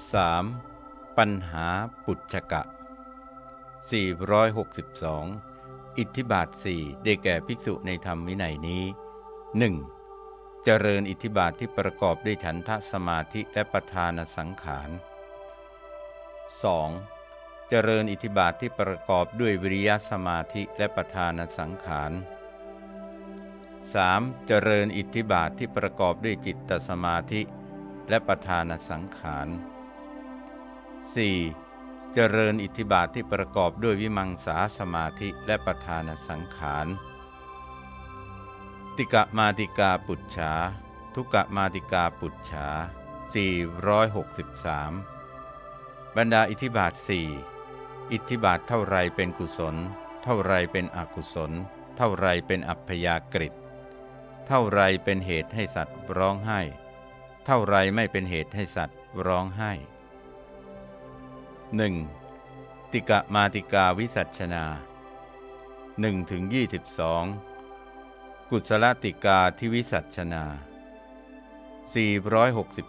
3. ปัญหาปุจฉกะ 462 อิทธิบาทสี่ได้แก่ภิกษุในธรรมวินัยนี้ 1. เจริญอิทธิบาทที่ประกอบด้วยฉันทะสมาธิและประธานสังขาร 2. เจริญอิทธิบาทที่ประกอบด้วยวิริยะสมาธิและประธานสังขาร 3. เจริญอิทธิบาทที่ประกอบด้วยจิตตสมาธิ และประธานสังขาร 4. เจริญอิทธิบาทที่ประกอบด้วยวิมังสาสมาธิและประธานสังขาร ติกะมาติกาปุจฉา ทุกะมาติกาปุจฉา 463 บรรดาอิทธิบาทสี่อิทธิบาทเท่าไรเป็นกุศล เท่าไรเป็นอกุศล เท่าไรเป็นอัพยากฤิเท่าไรเป็นเหตุให้สัตว์ร้องไห้ เท่าไรไม่เป็นเหตุให้สัตว์ร้องไห้ 1. ติกะมาติกาวิสัชนา1ถึง22 กุศลติกาที่วิสัชนา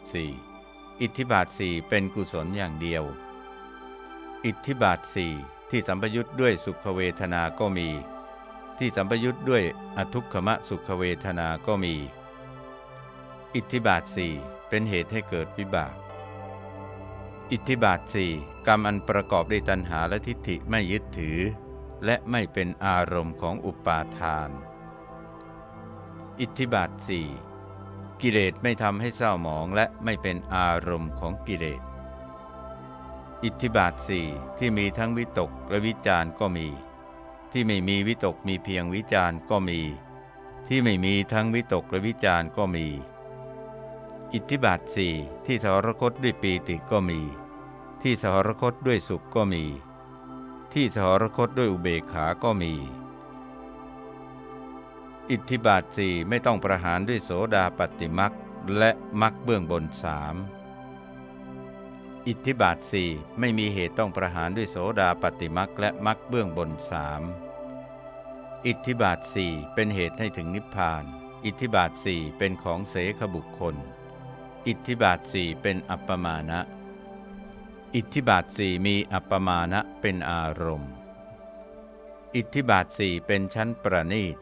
464 อิทธิบาทสี่เป็นกุศลอย่างเดียว อิทธิบาทสี่ที่สัมปยุทธ์ด้วยสุขเวทนาก็มี ที่สัมปยุทธ์ด้วยอทุกขมะสุขเวทนาก็มี อิทธิบาทสี่เป็นเหตุให้เกิดวิบาก อิทธิบาทสี่ กรรมอันประกอบด้วยตัณหาและทิฏฐิไม่ยึดถือ และไม่เป็นอารมณ์ของอุปาทาน อิทธิบาทสี่กิเลสไม่ทำให้เศร้าหมองและไม่เป็นอารมณ์ของกิเลส อิทธิบาทสี่ที่มีทั้งวิตกและวิจารก็มี ที่ไม่มีวิตกมีเพียงวิจารก็มี ที่ไม่มีทั้งวิตกและวิจารก็มี อิทธิบาทสี่ที่สหรคตด้วยปีติก็มี ที่สหรคตด้วยสุขก็มี ที่สหรคตด้วยอุเบกขาก็มี อิทธิบาทสี่ไม่ต้องประหารด้วยโสดาปฏิมักและมักเบื้องบนสามอิทธิบาทสี่ไม่มีเหตุต้องประหารด้วยโสดาปฏิมักและมักเบื้องบนสามอิทธิบาทสี่เป็นเหตุให้ถึงนิพพาน อิทธิบาทสี่เป็นของเสขบุคคล อิทธิบาทสี่เป็นอัปปมาณะ อิทธิบาทสี่มีอัปปมาณะเป็นอารมณ์ อิทธิบาทสี่เป็นชั้นประณีต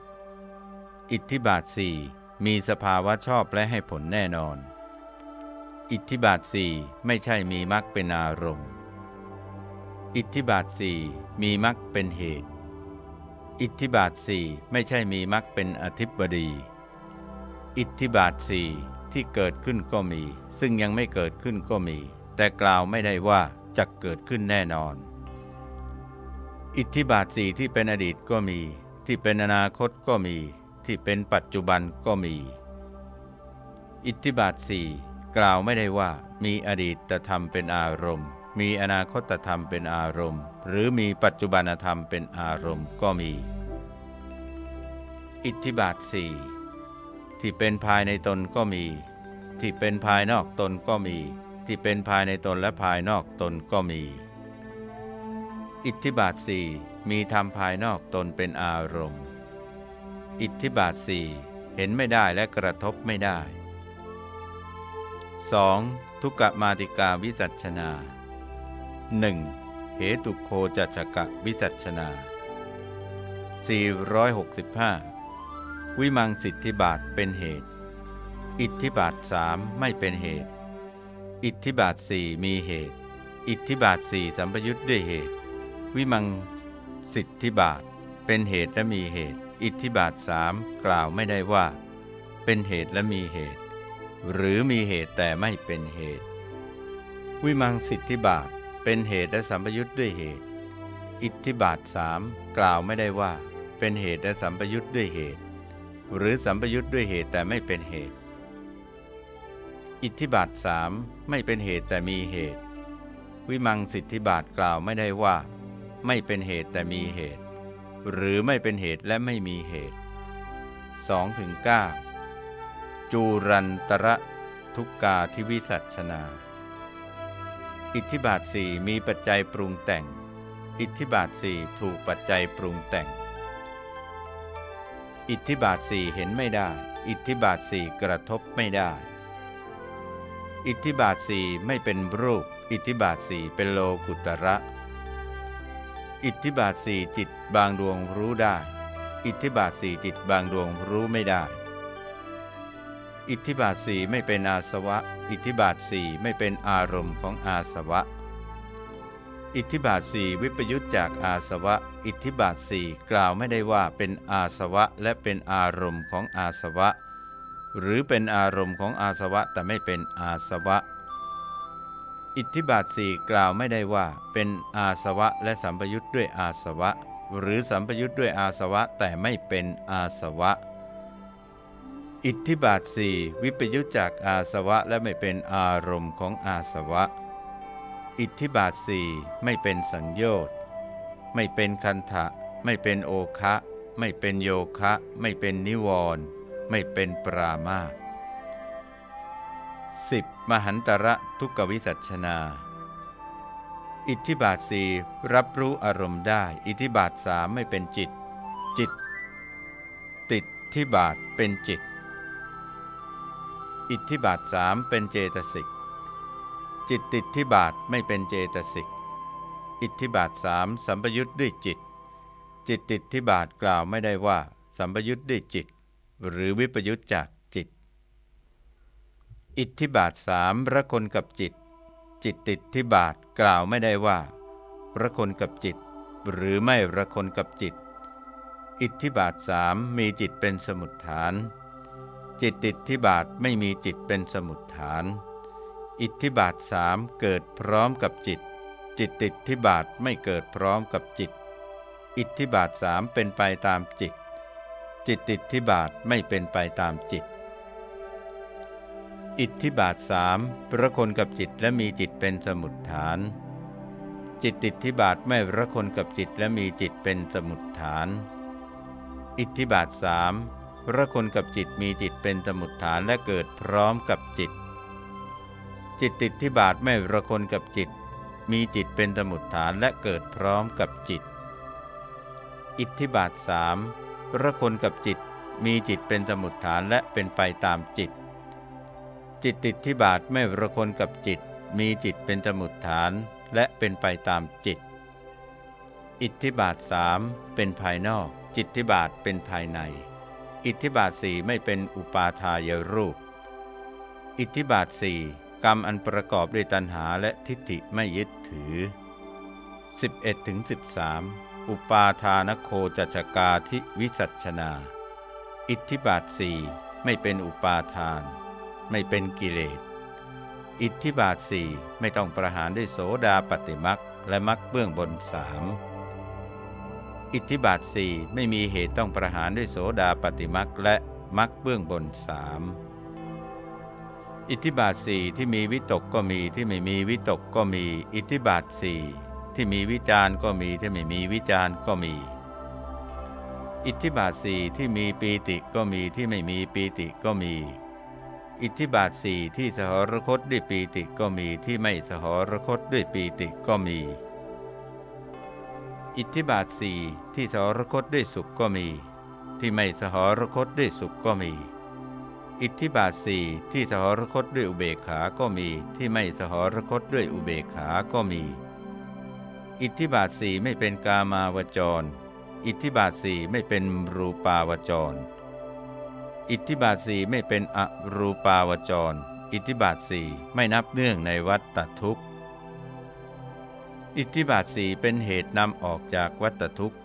อิทธิบาทสี่มีสภาวะชอบและให้ผลแน่นอน อิทธิบาทสี่ไม่ใช่มีมรรคเป็นอารมณ์ อิทธิบาทสี่มีมรรคเป็นเหตุ อิทธิบาทสี่ไม่ใช่มีมรรคเป็นอธิบดี อิทธิบาทสี่ที่เกิดขึ้นก็มี ซึ่งยังไม่เกิดขึ้นก็มี แต่กล่าวไม่ได้ว่าจะเกิดขึ้นแน่นอน อิทธิบาทสี่ที่เป็นอดีตก็มี ที่เป็นอนาคตก็มี ที่เป็นปัจจุบันก็มี อิทธิบาทสี่กล่าวไม่ได้ว่ามีอดีตธรรมเป็นอารมณ์ มีอนาคตธรรมเป็นอารมณ์ หรือมีปัจจุบันธรรมเป็นอารมณ์ก็มี อิทธิบาทสี่ที่เป็นภายในตนก็มี ที่เป็นภายนอกตนก็มี ที่เป็นภายในตนและภายนอกตนก็มี อิทธิบาทสี่มีธรรมภายนอกตนเป็นอารมณ์ อิทธิบาทสี่เห็นไม่ได้และกระทบไม่ได้ 2. ทุกกมาติกาวิจัชนา 1. เหตุโคจัชกะวิจัชนา 465 วิมังสิทธิบาทเป็นเหตุ อิทธิบาทสามไม่เป็นเหตุ อิทธิบาทสี่มีเหตุ อิทธิบาทสี่สัมปยุทธ์ด้วยเหตุ วิมังสิทธิบาท เป็นเหตุและมีเหตุ อิทธิบาทสามกล่าวไม่ได้ว่า เป็นเหตุและมีเหตุ หรือมีเหตุแต่ไม่เป็นเหตุ วิมังสิทธิบาท เป็นเหตุและสัมปยุทธ์ด้วยเหตุ อิทธิบาทสามกล่าวไม่ได้ว่า เป็นเหตุและสัมปยุทธ์ด้วยเหตุ หรือสัมปยุทธ์ด้วยเหตุแต่ไม่เป็นเหตุ อิทธิบาทสามไม่เป็นเหตุแต่มีเหตุ วิมังสิทธิบาทกล่าวไม่ได้ว่า ไม่เป็นเหตุแต่มีเหตุ หรือไม่เป็นเหตุและไม่มีเหตุ2ถึงจูรันตระทุกกาทิวิสัชนา อิทธิบาทสี่มีปัจจัยปรุงแต่ง อิทธิบาทสี่ถูกปัจจัยปรุงแต่ง อิทธิบาทสี่เห็นไม่ได้ อิทธิบาทสี่กระทบไม่ได้ อิทธิบาทสี่ไม่เป็นรูป อิทธิบาทสี่เป็นโลกุตระ อิทธิบาทสี่จิตบางดวงรู้ได้ อิทธิบาทสี่จิตบางดวงรู้ไม่ได้ อิทธิบาทสี่ไม่เป็นอาสวะ อิทธิบาทสี่ไม่เป็นอารมณ์ของอาสวะ อิทธิบาทสี่วิปยุตจากอาสวะ อิทธิบาทสี่กล่าวไม่ได้ว่าเป็นอาสวะและเป็นอารมณ์ของอาสวะ หรือเป็นอารมณ์ของอาสวะแต่ไม่เป็นอาสวะ อิทธิบาทสี่กล่าวไม่ได้ว่า เป็นอาสวะและสัมปยุทธ์ด้วยอาสวะ หรือสัมปยุทธ์ด้วยอาสวะแต่ไม่เป็นอาสวะ อิทธิบาทสี่วิปยุทธจากอาสวะและไม่เป็นอารมณ์ของอาสวะ อิทธิบาทสี่ไม่เป็นสังโยชน์ไม่เป็นคันทะ ไม่เป็นโอคะ ไม่เป็นโยคะ ไม่เป็นนิวรณ์ ไม่เป็นปรามาสสิบมหันตระทุกวิสัชนา อิทธิบาทสีรับรู้อารมณ์ได้ อิทธิบาทสามไม่เป็นจิต จิต ติดที่บาทเป็นจิต อิทธิบาทสามเป็นเจตสิก จิตติดที่บาทไม่เป็นเจตสิก อิทธิบาทสามสัมปยุทธ์ด้วยจิต จิตติดที่บาทกล่าวไม่ได้ว่า สัมปยุทธ์ด้วยจิต หรือวิปยุตจากจิต อิทธิบาทสามระคนกับจิต จิตติดที่บาทกล่าวไม่ได้ว่า ระคนกับจิต หรือไม่ระคนกับจิต อิทธิบาทสามมีจิตเป็นสมุดฐาน จิตติดที่บาทไม่มีจิตเป็นสมุดฐาน อิทธิบาทสามเกิดพร้อมกับจิต จิตติดที่บาทไม่เกิดพร้อมกับจิต อิทธิบาทสามเป็นไปตามจิต จิตติดที่บาทไม่เป็นไปตามจิต อิทธิบาทสามประคนกับจิตและมีจิตเป็นสมุดฐาน จิตติดที่บาทไม่ประคนกับจิตและมีจิตเป็นสมุดฐาน อิทธิบาทสามประคนกับจิตมีจิตเป็นสมุดฐานและเกิดพร้อมกับจิต จิตติดที่บาทไม่ประคนกับจิต มีจิตเป็นสมุดฐานและเกิดพร้อมกับจิต อิทธิบาทสาม ระคนกับจิตมีจิตเป็นสมุดฐานและเป็นไปตามจิต จิตติดที่บาทไม่ระคนกับจิต มีจิตเป็นสมุดฐานและเป็นไปตามจิต อิทธิบาทสามเป็นภายนอก จิตทิบาทเป็นภายใน อิทธิบาทสี่ไม่เป็นอุปาทายรูป อิทธิบาทสี่กรรมอันประกอบด้วยตัณหาและทิฏฐิไม่ยึดถือ 11-13 อุปาทานโคจัชกาทิวิสัชนา อิทธิบาทสี่ไม่เป็นอุปาทาน ไม่เป็นกิเลส อิทธิบาทสี่ไม่ต้องประหารด้วยโสดาปฏิมักและมักเบื้องบนสามอิทธิบาทสี่ไม่มีเหตุต้องประหารด้วยโสดาปฏิมักและมักเบื้องบนสามอิทธิบาทสี่ที่มีวิตกก็มีที่ไม่มีวิตกก็มีอิทธิบาทสี่ ที่มีวิจารณ์ก็มีที่ไม่มีวิจารณ์ก็มี อิทธิบาทสี่ที่มีปีติก็มีที่ไม่มีปีติก็มี อิทธิบาทสี่ที่สหรคตด้วยปีติก็มีที่ไม่สหรคตด้วยปีติก็มี อิทธิบาทสี่ที่สหรคตด้วยสุขก็มี ที่ไม่สหรคตด้วยสุขก็มีอิทธิบาทสี่ที่สหรคตด้วยอุเบกขา ก็มี ที่ไม่สหรคตด้วยอุเบกขา ก็มี อิทธิบาทสี่ไม่เป็นกามาวจร อิทธิบาทสี่ไม่เป็นรูปาวจร อิทธิบาทสี่ไม่เป็นอรูปาวจร อิทธิบาทสี่ไม่นับเนื่องในวัฏทุกข์ อิทธิบาทสี่เป็นเหตุนำออกจากวัฏทุกข์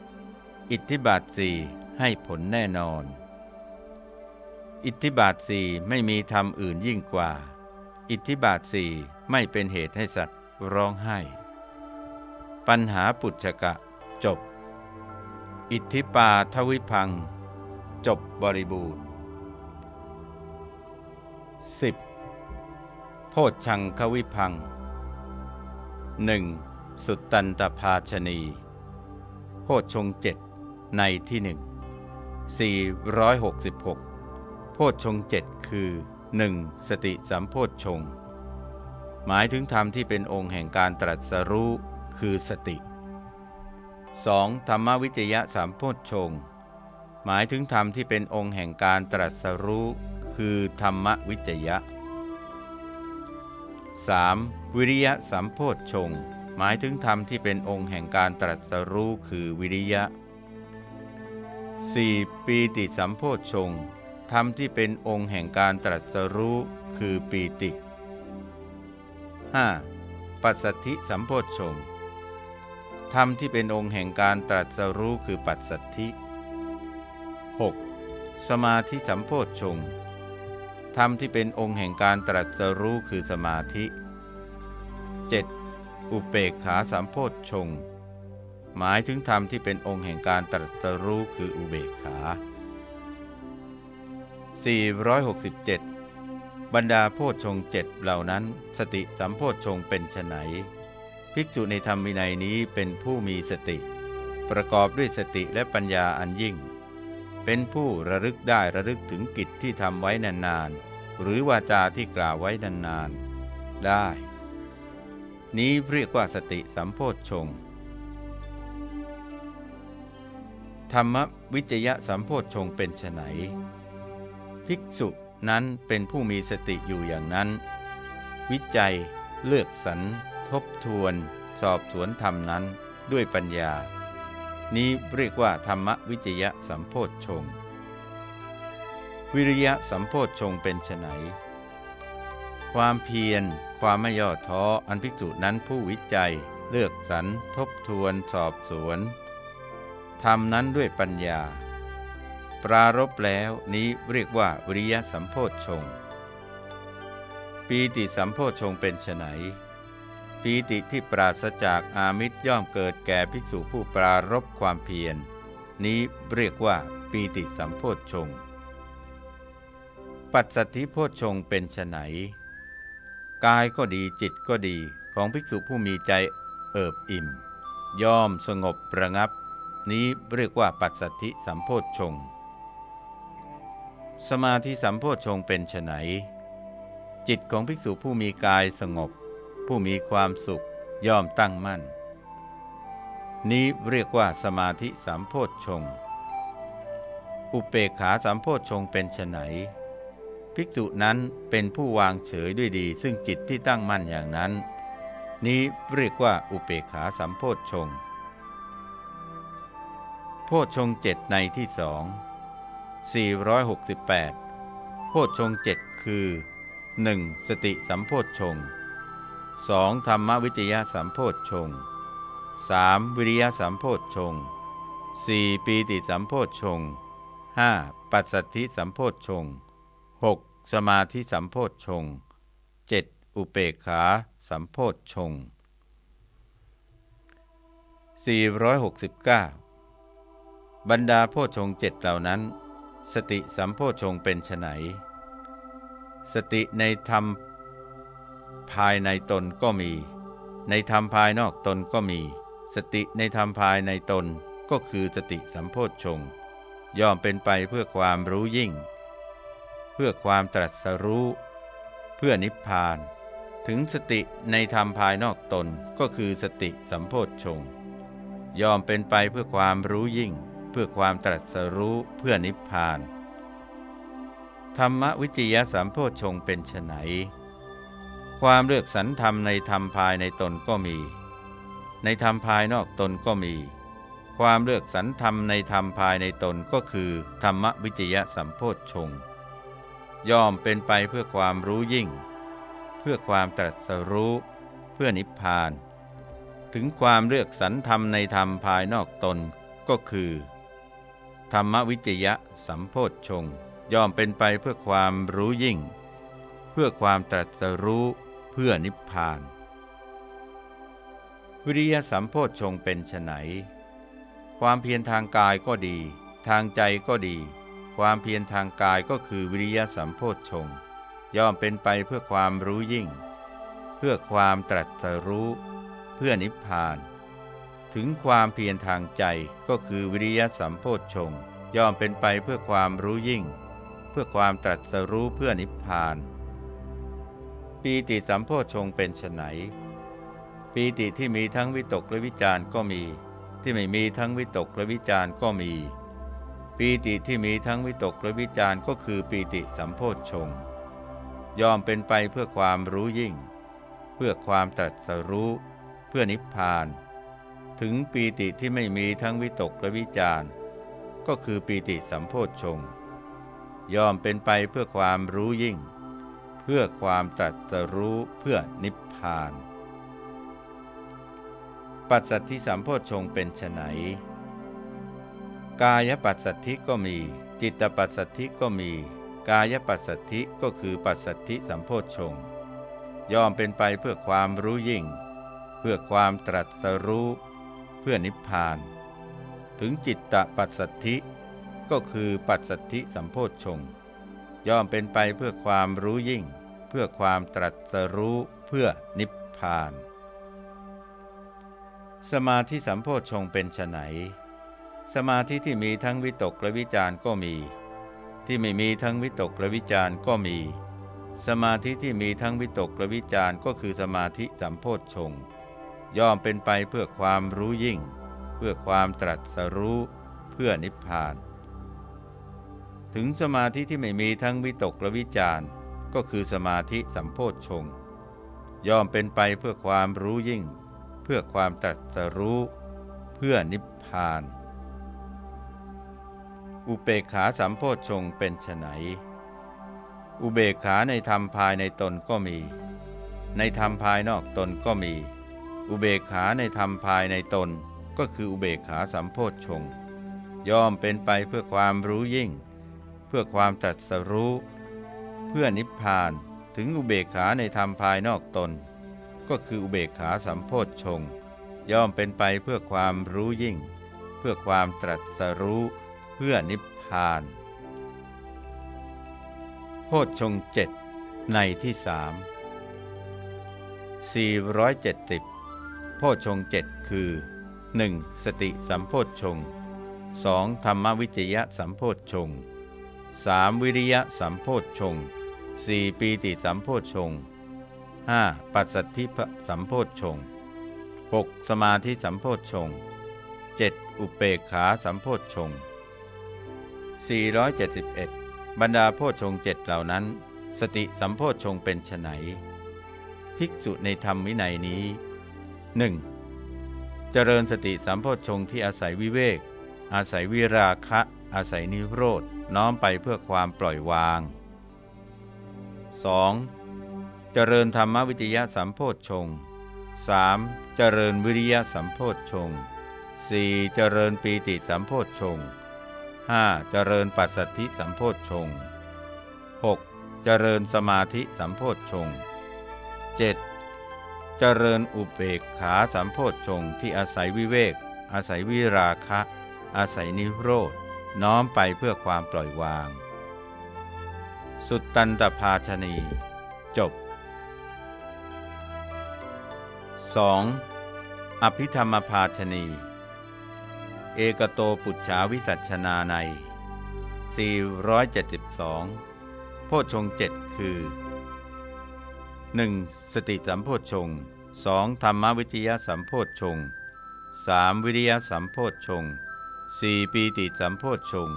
อิทธิบาทสี่ให้ผลแน่นอน อิทธิบาทสี่ไม่มีธรรมอื่นยิ่งกว่า อิทธิบาทสี่ไม่เป็นเหตุให้สัตว์ร้องไห้ ปัญหาปุจฉกะ จบ อิทธิปาทวิพัง จบบริบูรณ์ 10. โพชังควิพังหนึ่งสุตตันตภาชนี โพชงเจ็ดในที่หนึ่ง466 โพชงเจ็ดคือ 1. สติสัมโพชง หมายถึงธรรมที่เป็นองค์แห่งการตรัสรู้ คือสติ 2. ธรรมวิจยะสามโพชฌงหมายถึงธรรมที่เป็นองค์แห่งการตรัสรู้คือธรรมวิจยะ 3. วิริยะสัมโพชฌงหมายถึงธรรมที่เป็นองค์แห่งการตรัสรู้คือวิริยะ 4. ปีติสัมโพชฌงธรรมที่เป็นองค์แห่งการตรัสรู้คือปีติ 5. ปัสสธิสัมโพชฌงค์ ธรรมที่เป็นองค์แห่งการตรัสรู้คือปัสสัทธิ 6. สมาธิสัมโพชฌงค์ธรรมที่เป็นองค์แห่งการตรัสรู้คือสมาธิ 7. อุเปกขาสัมโพชฌงค์หมายถึงธรรมที่เป็นองค์แห่งการตรัสรู้คืออุเบกขา 467 บรรดาโพชฌงเจ็ดเหล่านั้น สติสัมโพชฌงเป็นไน ภิกษุในธรรมวินัยนี้เป็นผู้มีสติ ประกอบด้วยสติและปัญญาอันยิ่ง เป็นผู้ระลึกได้ระลึกถึงกิจที่ทำไว้นานๆ หรือวาจาที่กล่าวไว้นานๆ ได้ นี้เรียกว่าสติสัมโพชฌงธรรมวิจยะสัมโพชฌงเป็นไนภิกษุนั้นเป็นผู้มีสติอยู่อย่างนั้น วิจัยเลือกสรร ทบทวน สอบสวนธรรมนั้นด้วยปัญญา นี้เรียกว่าธรรมวิจยะสัมโพชฌงวิริยะสัมโพชฌงเป็นไนความเพียร ความไม่ย่อท้ออันภิกษุนั้นผู้วิจัย เลือกสรรทบทวนสอบสวนทำนั้นด้วยปัญญา ปรารบแล้วนี้เรียกว่าวิริยะสัมโพชฌงปีติสัมโพชฌงเป็นไน ปีติที่ปราศจากอามิตรย่อมเกิดแก่ภิกษุผู้ปรารบความเพียรนี้เรียกว่าปีติสัมโพชฌงปัจสัทธิโพชฌงเป็นไนกายก็ดีจิตก็ดีของภิกษุผู้มีใจเอิบอิ่ม ย่อมสงบประงับ นี้เรียกว่าปัจสัทธิสัมโพชฌงสมาธิสัมโพชฌงเป็นไนจิตของภิกษุผู้มีกายสงบ ผู้มีความสุขย่อมตั้งมั่น นี้เรียกว่าสมาธิสามโพชฌงอุเปกขาสามโพชฌงเป็นไนภิกษุนั้นเป็นผู้วางเฉยด้วยดี ซึ่งจิตที่ตั้งมั่นอย่างนั้น นี้เรียกว่าอุเปกขาสัมโพชฌงโพชฌงเจ็ดในที่สอง468 โพชฌงเจ็ดคือ 1. สติสัมโพชฌง 2. ธรรมวิจยะสัมโพชฌง 3. วิริยะสัมโพชฌง 4. ปีติสัมโพชฌง 5. ปัสสัทธิสัมโพชฌง 6. สมาธิสัมโพชฌง 7. อุเปกขาสัมโพชฌง469 บรรดาโพชฌงเจ็ดเหล่านั้น สติสัมโพชฌงเป็นไนสติในธรรม ภายในตนก็มี ในธรรมภายนอกตนก็มี สติในธรรมภายในตนก็คือสติสัมโพชฌงย่อมเป็นไปเพื่อความรู้ยิ่ง เพื่อความตรัสรู้ เพื่อนิพพาน ถึงสติในธรรมภายนอกตนก็คือสติสัมโพชฌงย่อมเป็นไปเพื่อความรู้ยิ่ง เพื่อความตรัสรู้เพื่อนิพพาน ธรรมวิจยะสัมโพชฌงเป็นไน ความเลือกสรรธรรมในธรรมภายในตนก็มี ในธรรมภายนอกตนก็มี ความเลือกสรรธรรมในธรรมภายในตนก็คือ ธรรมวิจยะสัมโพธชงย่อมเป็นไปเพื่อความรู้ยิ่ง เพื่อความตรัสรู้ เพื่อนิพพาน ถึงความเลือกสรรธรรมในธรรมภายนอกตนก็คือ ธรรมวิจยะสัมโพธชงย่อมเป็นไปเพื่อความรู้ยิ่ง เพื่อความตรัสรู้ พื่อนิพพาน วิริยะสัมโพชฌงเป็นไนความเพียรทางกายก็ดี ทางใจก็ดี ความเพียรทางกายก็คือวิริยะสัมโพชฌงย่อมเป็นไปเพื่อความรู้ยิ่ง เพื่อความตรัสรู้ เพื่อนิพพาน ถึงความเพียรทางใจก็คือวิริยะสัมโพชฌงย่อมเป็นไปเพื่อความรู้ยิ่ง เพื่อความตรัสรู้เพื่อนิพพาน ปีติสัมโพชงเป็นไนปีติที่มีทั้งวิตกและวิจารก็มี ที่ไม่มีทั้งวิตกและวิจารก็มี ปีติที่มีทั้งวิตกและวิจารก็คือปีติสัมโพชงยอมเป็นไปเพื่อความรู้ยิ่ง เพื่อความตรัสรู้ เพื่อนิพพาน ถึงปีติที่ไม่มีทั้งวิตกและวิจารก็คือปีติสัมโพชงยอมเป็นไปเพื่อความรู้ยิ่ง พื่อความตรัสรู้เพื่อนิพพาน ปัจสัทธิสัมโพชฌงเป็นไฉนกายปัสสัทธิก็มี จิตปัสสัทธิก็มี กายปัสสัทธิก็คือปัสสัทธิสัมโพชฌงย่อมเป็นไปเพื่อความรู้ยิ่ง เพื่อความตรัสรู้ เพื่อนิพพาน ถึงจิตตปัสสัทธิก็คือปัสสัทธิสัมโพชฌง ย่อมเป็นไปเพื่อความรู้ยิ่ง เพื่อความตรัสรู้เพื่อนิพพาน สมาธิสัมโพชฌงเป็นไฉนสมาธิที่มีทั้งวิตกและวิจารก็มี ที่ไม่มีทั้งวิตกและวิจารก็มี สมาธิที่มีทั้งวิตกและวิจารก็คือสมาธิสัมโพธชงย่อมเป็นไปเพื่อความรู้ยิ่ง เพื่อความตรัสรู้เพื่อนิพพาน ถึงสมาธิที่ไม่มีทั้งวิตกและวิจารก็คือสมาธิสัมโพธชงย่อมเป็นไปเพื่อความรู้ยิ่ง เพื่อความตรัสรู้ เพื่อนิพพาน อุเบกขาสัมโพชฌงเป็นไนอุเบกขาในธรรมภายในตนก็มี ในธรรมภายนอกตนก็มี อุเบกขาในธรรมภายในตนก็คืออุเบกขาสัมโพชฌงย่อมเป็นไปเพื่อความรู้ยิ่ง พื่อความตรัสรู้ เพื่อนิพพานถึงอุเบกขาในธรรมภายนอกตน ก็คืออุเบกขาสัมโพชฌงย่อมเป็นไปเพื่อความรู้ยิ่ง เพื่อความตรัสรู้ เพื่อนิพพาน โพชฌงเจ็ดในที่สาม470 โพชฌงเจ็ดคือ 1. สติสัมโพชฌง 2. ธรรมวิจยะสัมโพชฌง 3. วิริยะสัมโพชฌง 4. ปีติสัมโพชฌง 5. ปัสสัทธิสัมโพชฌง 6. สมาธิสัมโพชฌง 7. อุเปกขาสัมโพชฌง471บรรดาโพชฌงเจ็ดเหล่านั้น สติสัมโพชฌงเป็นไนภิกษุในธรรมวินัยนี้ 1. เจริญสติสัมโพชฌงที่อาศัยวิเวก อาศัยวิราคะ อาศัยนิโรธ น้อมไปเพื่อความปล่อยวาง 2. เจริญธรรมวิจยะสัมโพชฌง 3. เจริญวิริยะสัมโพชฌง 4. เจริญปีติสัมโพชฌง 5. เจริญปัสสัทธิสัมโพชฌง 6. เจริญสมาธิสัมโพชฌง 7. เจริญอุเบกขาสัมโพชฌงที่อาศัยวิเวก อาศัยวิราคะ อาศัยนิโรธ น้อมไปเพื่อความปล่อยวาง สุตตันตภาชนี จบ 2. อภิธรรมภาชนี เอกโตปุจฉาวิสัชนาใน 472 โพชงเจ็ดคือ 1. สติสัมโพชง 2. ธรรมวิจยสัมโพชง 3. วิริยสัมโพชง 4. ปีติสัมโพชง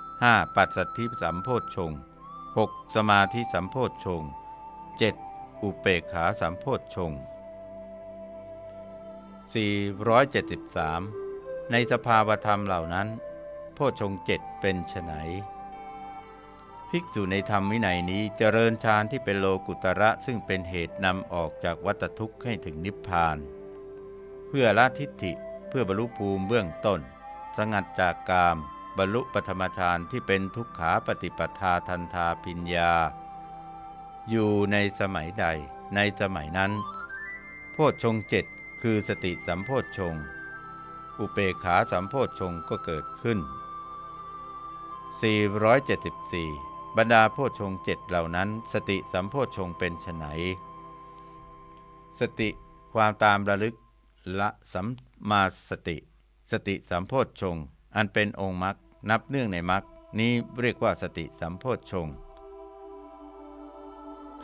5. ปัสสัทธิสัมโพชง 6. สมาธิสัมโพชง 7. อุเปกขาสัมโพชง473 ในสภาวธรรมเหล่านั้น โพชงเจ็ดเป็นไฉนภิกษุในธรรมวินัยนี้เจริญฌานที่เป็นโลกุตระซึ่งเป็นเหตุนำออกจากวัฏทุกข์ให้ถึงนิพพาน เพื่อละทิฏฐิเพื่อบรรลุภูมิเบื้องต้น สงัดจากกาม บรรลุปฐมฌานที่เป็นทุกขาปฏิปทาทันทาปิญญา อยู่ในสมัยใด ในสมัยนั้น โพชฌงเจ็ดคือสติสัมโพชฌงอุเปขาสัมโพชฌงก็เกิดขึ้น 474 บรรดาโพชฌงเจ็ดเหล่านั้น สติสัมโพชฌงเป็นไฉนสติความตามระลึกละสัมมาสติ สติสัมโพชฌงอันเป็นองค์มรรคนับเนื่องในมรรคนี้เรียกว่าสติสัมโพชฌง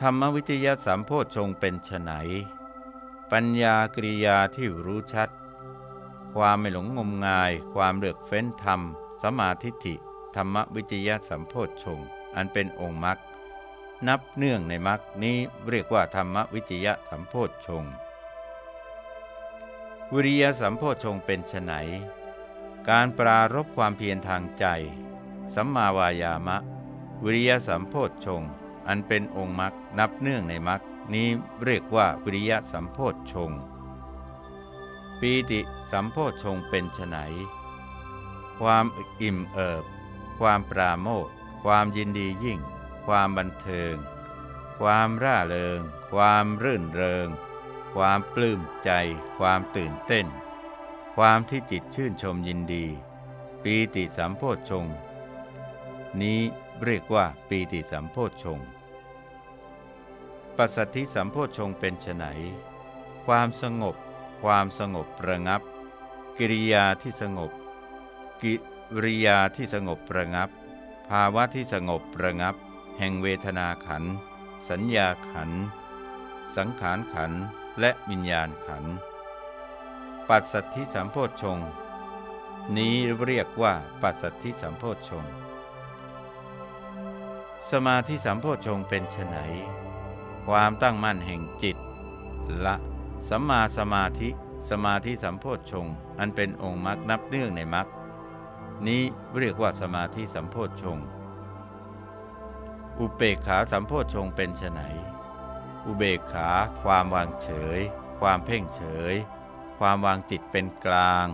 ธรรมวิทยาสัมโพชฌงเป็นไฉนปัญญากริยาที่รู้ชัด ความไม่หลงงมงาย ความเลือกเฟ้นธรรม สมาธิิธรรมวิจยะสัมโพชฌงอันเป็นองค์มรรคนับเนื่องในมรรคนี้เรียกว่าธรรมวิจยะสัมโพชฌง วิริยสัมโพชงเป็นไนการปรารบความเพียรทางใจ สัมมาวายามะ วิริยสัมโพชงอันเป็นองค์มรรคนับเนื่องในมรรคนี้เรียกว่าวิริยสัมโพชงปีติสัมโพชงเป็นไนความอิ่มเอิบ ความปราโมทความยินดียิ่ง ความบันเทิง ความร่าเริง ความรื่นเริง ความปลื้มใจ ความตื่นเต้น ความที่จิตชื่นชมยินดี ปีติสัมโพชฌงนี้เรียกว่าปีติสัมโพชฌงปัสสัทธิสัมโพชฌงเป็นไนความสงบ ความสงบระงับ กิริยาที่สงบ กิริยาที่สงบระงับ ภาวะที่สงบระงับ แห่งเวทนาขัน สัญญาขัน สังขารขัน และวิญญาณขัน ปัสสัทธิสัมโพชฌงนี้เรียกว่าปัสสัทธิสัมโพชฌงสมาธิสัมโพชฌงเป็นไนความตั้งมั่นแห่งจิต ละสัมมาสมาธิสมาธิสัมโพชฌงอันเป็นองค์มรรคนับเนื่องในมรรคนี้เรียกว่าสมาธิสัมโพชฌงอุเบกขาสัมโพชฌงเป็นไน อุเบกขา ความวางเฉย ความเพ่งเฉย ความวางจิตเป็นกลาง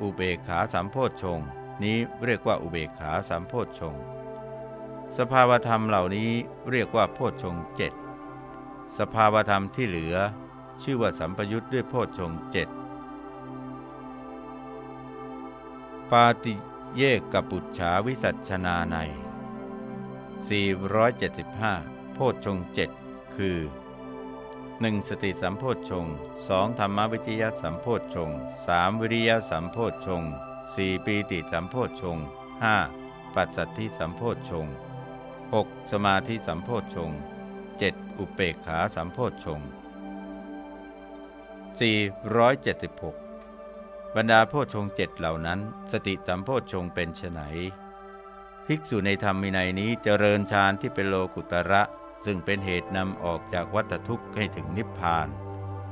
อุเบกขาสัมโพชงนี้เรียกว่าอุเบกขาสัมโพชงสภาวธรรมเหล่านี้เรียกว่าโพชงเจ็ดสภาวธรรมที่เหลือ ชื่อว่าสัมปยุทธ์ด้วยโพชงเจ็ดปาติเยกกปุจฉาวิสัชนาใน 475 โพชงเจ็ด คือ 1. สติสัมโพชฌง 2. ธรรมวิจยสัมโพชฌง 3. วิริยสัมโพชฌง 4. ปีติสัมโพชฌง 5. ปัสสัทธิสัมโพชฌง 6. สมาธิสัมโพชฌง 7. อุเปกขาสัมโพชฌง476บรรดาโพชฌงเจ็ดเหล่านั้น สติสัมโพชฌงเป็นไนภิกษุในธรรมินัยนี้เจริญฌานที่เป็นโลกุตระ ซึ่งเป็นเหตุนำออกจากวัฏทุกข์ให้ถึงนิพพาน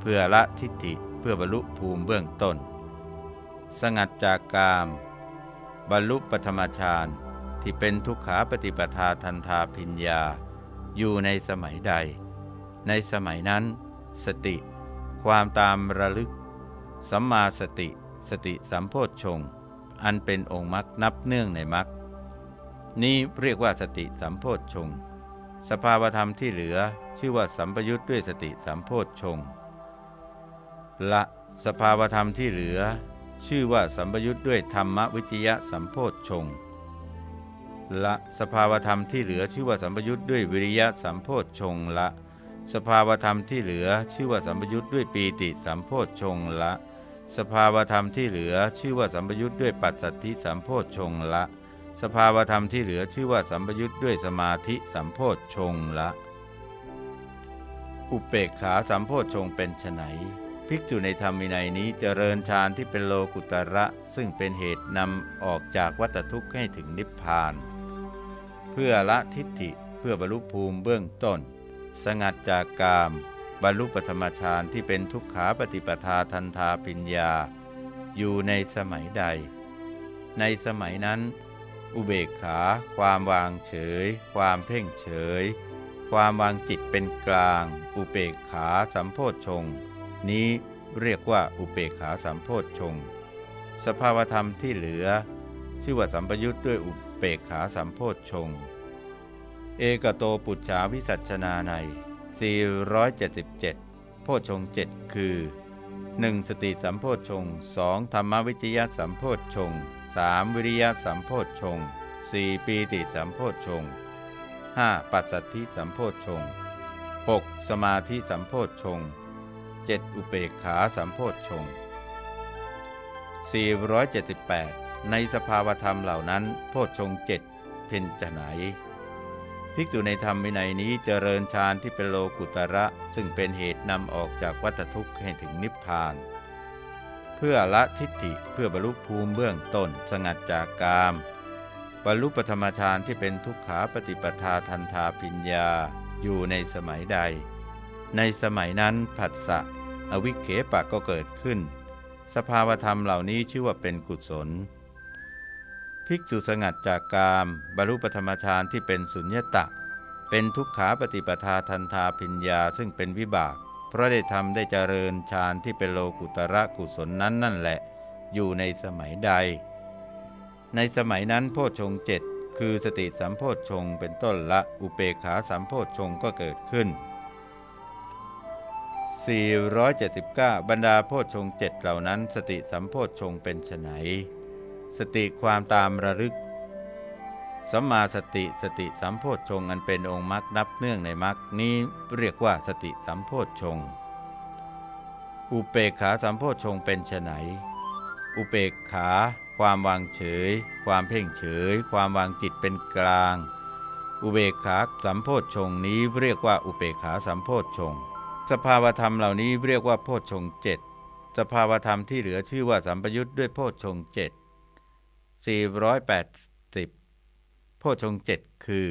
เพื่อละทิฏฐิเพื่อบรรลุภูมิเบื้องต้น สงัดจากกาม บรรลุปธรรมฌานที่เป็นทุกขาปฏิปทาทันทาพิญญา อยู่ในสมัยใด ในสมัยนั้น สติ ความตามระลึก สัมมาสติ สติสัมโพชฌงอันเป็นองค์มรรคนับเนื่องในมรรคนี้เรียกว่าสติสัมโพชฌง สภาวธรรมที่เหลือชื่อว่าสัมปยุทธ์ด้วยสติสัมโพชฌงละสภาวธรรมที่เหลือ ชื่อว่าสัมปยุทธ์ด้วยธรรมวิจยะสัมโพชฌงละสภาวธรรมที่เหลือชื่อว่าสัมปยุทธ์ด้วยวิริยะสัมโพชฌงละ สภาวธรรมที่เหลือชื่อว่าสัมปยุทธ์ด้วยปีติสัมโพชฌงละ สภาวธรรมที่เหลือชื่อว่าสัมปยุทธ์ด้วยปัสสัทธิสัมโพชฌงละ สภาวธรรมที่เหลือชื่อว่าสัมปยุทธ์ด้วยสมาธิสัมโพชฌงละ อุเปกขาสัมโพชฌงเป็นไฉนภิกษุในธรรมินัยนี้เจริญฌานที่เป็นโลกุตระ ซึ่งเป็นเหตุนำออกจากวัฏทุกข์ให้ถึงนิพพาน เพื่อละทิฏฐิเพื่อบรรลุภูมิเบื้องต้น สงัดจากกาม บรรลุปธรรมฌานที่เป็นทุกขาปฏิปทาทันทาปิญญา อยู่ในสมัยใด ในสมัยนั้น อุเบกขา ความวางเฉย ความเพ่งเฉย ความวางจิตเป็นกลาง อุเบกขาสัมโพชง นี้เรียกว่าอุเบกขาสัมโพชฌงสภาวธรรมที่เหลือ ชื่อว่าสัมปยุทธ์ด้วยอุเปกขาสัมโพธชงเอกโตปุจฉาวิสัชนาใน 477 โพชงเจ็ดคือ 1. สติสัมโพชง 2. ธรรมวิจยะสัมโพชง 3. วิริยะสัมโพชง 4. ปีติสัมโพชง 5. ปัสสัทธิสัมโพชง 6. สมาธิสัมโพชง 7. อุเปกขาสัมโพชง478 ในสภาวธรรมเหล่านั้น โพชฌงเจ็ดเพ็นจะไหน ภิกษุในธรรมวินัยนี้เจริญฌานที่เป็นโลกุตระ ซึ่งเป็นเหตุนำออกจากวัฏทุกข์ให้ถึงนิพพาน พื่อละทิฏฐิเพื่อบรรลุภูมิเบื้องต้นสงัดจากกาม บรรลุปธรรมฌานที่เป็นทุกขาปฏิปทาทันทาปิญญาอยู่ในสมัยใด ในสมัยนั้นผัสสะอวิเคปะก็เกิดขึ้น สภาวธรรมเหล่านี้ชื่อว่าเป็นกุศล ภิกษุสงัดจากกาม บรรลุปธรรมฌานที่เป็นสุญญตะ เป็นทุกขาปฏิปทาทันทาปิญญาซึ่งเป็นวิบาก เพราะได้ทำได้เจริญฌานที่เป็นโลกุตระกุศลนั้นนั่นแหละ อยู่ในสมัยใด ในสมัยนั้นโพชงเจ็ดคือสติสัมโพชงเป็นต้นละอุเปขาสัมโพชงก็เกิดขึ้น 479 บรรดาโพชงเจ็ดเหล่านั้น สติสัมโพชงเป็นไนสติความตามระลึก สัมมาสติสติสัมโพชฌงอันเป็นองค์มรรคนับเนื่องในมรรคนี้เรียกว่าสติสัมโพชฌงอุเปกขาสัมโพชฌงเป็นไนอุเปกขา ความวางเฉย ความเพ่งเฉย ความวางจิตเป็นกลาง อุเบกขาสัมโพชฌงนี้เรียกว่าอุเบกขาสัมโพชฌงสภาวธรรมเหล่านี้เรียกว่าโพชฌงเจ็ดสภาวธรรมที่เหลือชื่อว่าสัมปยุทธ์ด้วยโพชฌงเจ็ด4 8 โพชงเจ็ดคือ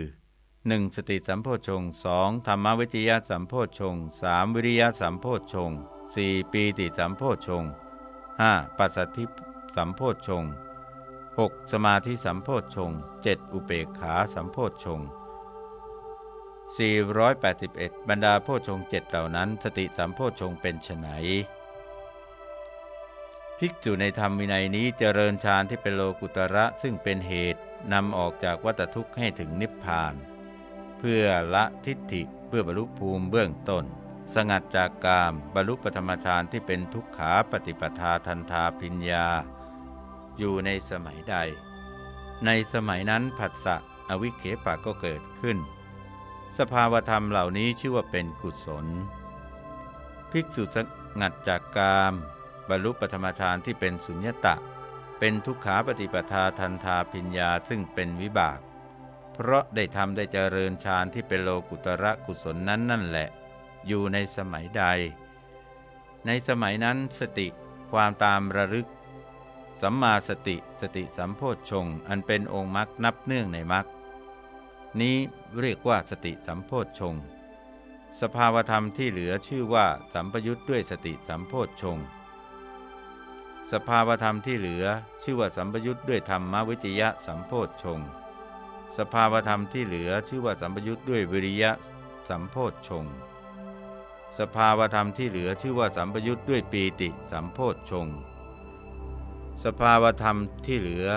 1. สติสัมโพชงสองธรรมวิจยสัมโพชงสามวิริยะสัมโพชงสี่ปีติสัมโพชงห้าปัสสัทธิสัมโพชฌง 6. สมาธิสัมโพชฌง 7. อุเบกขาสัมโพชง481 บรรดาโพชงเจ็ดเหล่านั้น สติสัมโพชงเป็นไนภิกษุในธรรมวินัยนี้เจริญฌานที่เป็นโลกุตระซึ่งเป็นเหตุ นำออกจากวัฏทุกข์ให้ถึงนิพพาน เพื่อละทิฏฐิเพื่อบรรลุภูมิเบื้องต้น สงัดจากกามบรรลุปธรรมฌานที่เป็นทุกขาปฏิปทาทันทาพิญญา อยู่ในสมัยใด ในสมัยนั้นผัสสะอวิเคปะก็เกิดขึ้น สภาวธรรมเหล่านี้ชื่อว่าเป็นกุศล ภิกษุสงัดจากกาม บรรลุปธรรมฌานที่เป็นสุญญตะ เป็นทุกขาปฏิปทาทันทาพิญญาซึ่งเป็นวิบาก เพราะได้ทำได้เจริญฌานที่เป็นโลกุตระกุศลนั้นนั่นแหละ อยู่ในสมัยใด ในสมัยนั้นสติความตามระลึก สัมมาสติสติสัมโพชฌงอันเป็นองค์มรรคนับเนื่องในมรรคนี้เรียกว่าสติสัมโพชฌงสภาวธรรมที่เหลือชื่อว่าสัมปยุทธ์ด้วยสติสัมโพชฌง สภาวธรรมที่เหลือชื่อว่าสัมปยุทธ์ด้วยธรรมวิจยะสัมโพชฌงสภาวธรรมที่เหลือชื่อว่าสัมปยุทธ์ด้วยวิริยะสัมโพชฌงสภาวธรรมที่เหลือชื่อว่าสัมปยุทธ์ด้วยปีติสัมโพชฌงสภาวธรรมที่เหลือ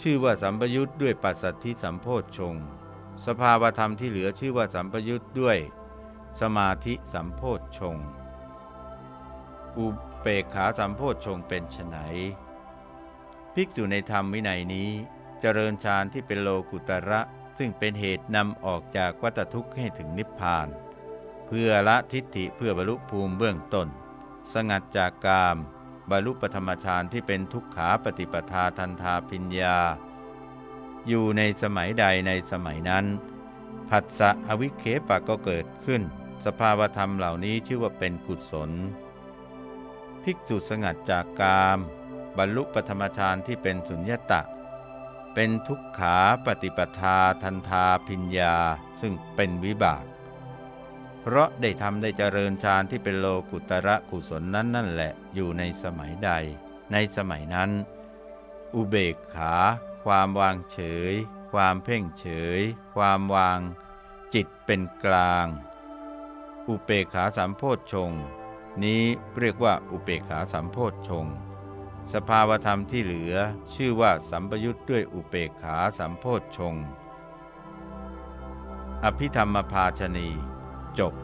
ชื่อว่าสัมปยุทธ์ด้วยปัสสัทธิสัมโพชฌงสภาวธรรมที่เหลือชื่อว่าสัมปยุทธ์ด้วย สมาธิสัมโพชฌงอุ เปกขาสัมโพชฌงเป็นไนภิกษุในธรรมวินัยนี้เจริญฌานที่เป็นโลกุตระ ซึ่งเป็นเหตุนำออกจากวัฏทุกข์ให้ถึงนิพพาน เพื่อละทิฏฐิเพื่อบรรลุภูมิเบื้องต้น สงัดจากกามบรรลุปธรรมฌานที่เป็นทุกขาปฏิปทาทันทาพิญญา อยู่ในสมัยใดในสมัยนั้น ผัสสะอวิเคปะก็เกิดขึ้น สภาวธรรมเหล่านี้ชื่อว่าเป็นกุศล ภิกษุสงัดจากกาม บรรลุปธรรมฌานที่เป็นสุญญตะ เป็นทุกขาปฏิปทาทันทาพิญญาซึ่งเป็นวิบาก เพราะได้ทำได้เจริญฌานที่เป็นโลกุตระกุศลนั้นนั่นแหละอยู่ในสมัยใด ในสมัยนั้น อุเบกขา ความวางเฉย ความเพ่งเฉย ความวาง จิตเป็นกลาง อุเบกขาสัมโพธชง นี้เรียกว่าอุเบกขาสัมโพชฌงสภาวธรรมที่เหลือชื่อว่าสัมปยุทธ์ด้วยอุเบกขาสัมโพชฌงอภิธรรมภาชนี จบ